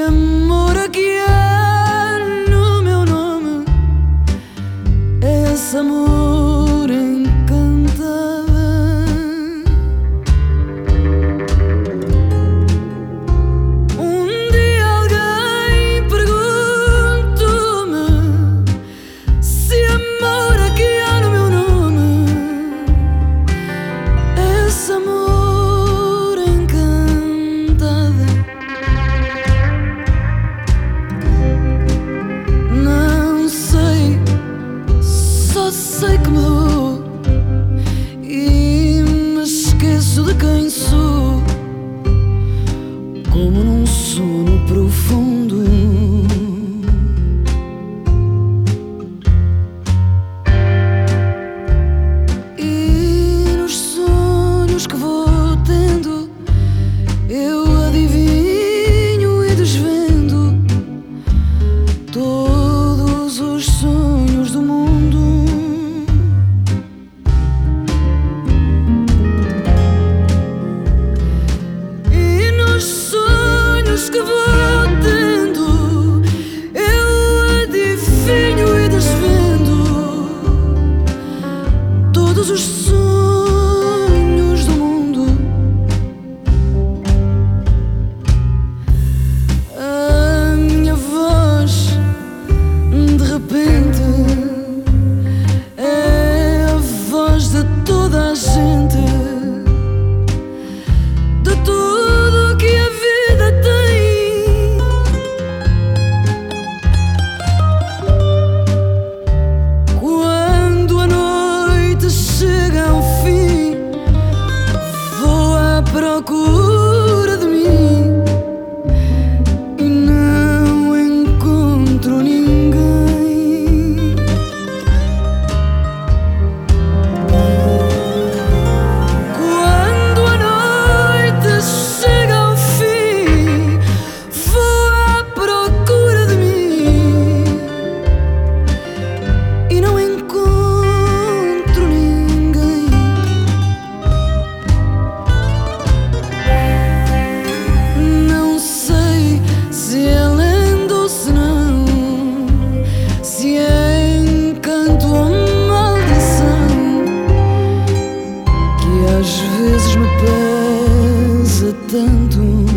Amor aqui é no meu nome, esse amor. num sono profundo. todos os sonhos. Às vezes me pesa tanto.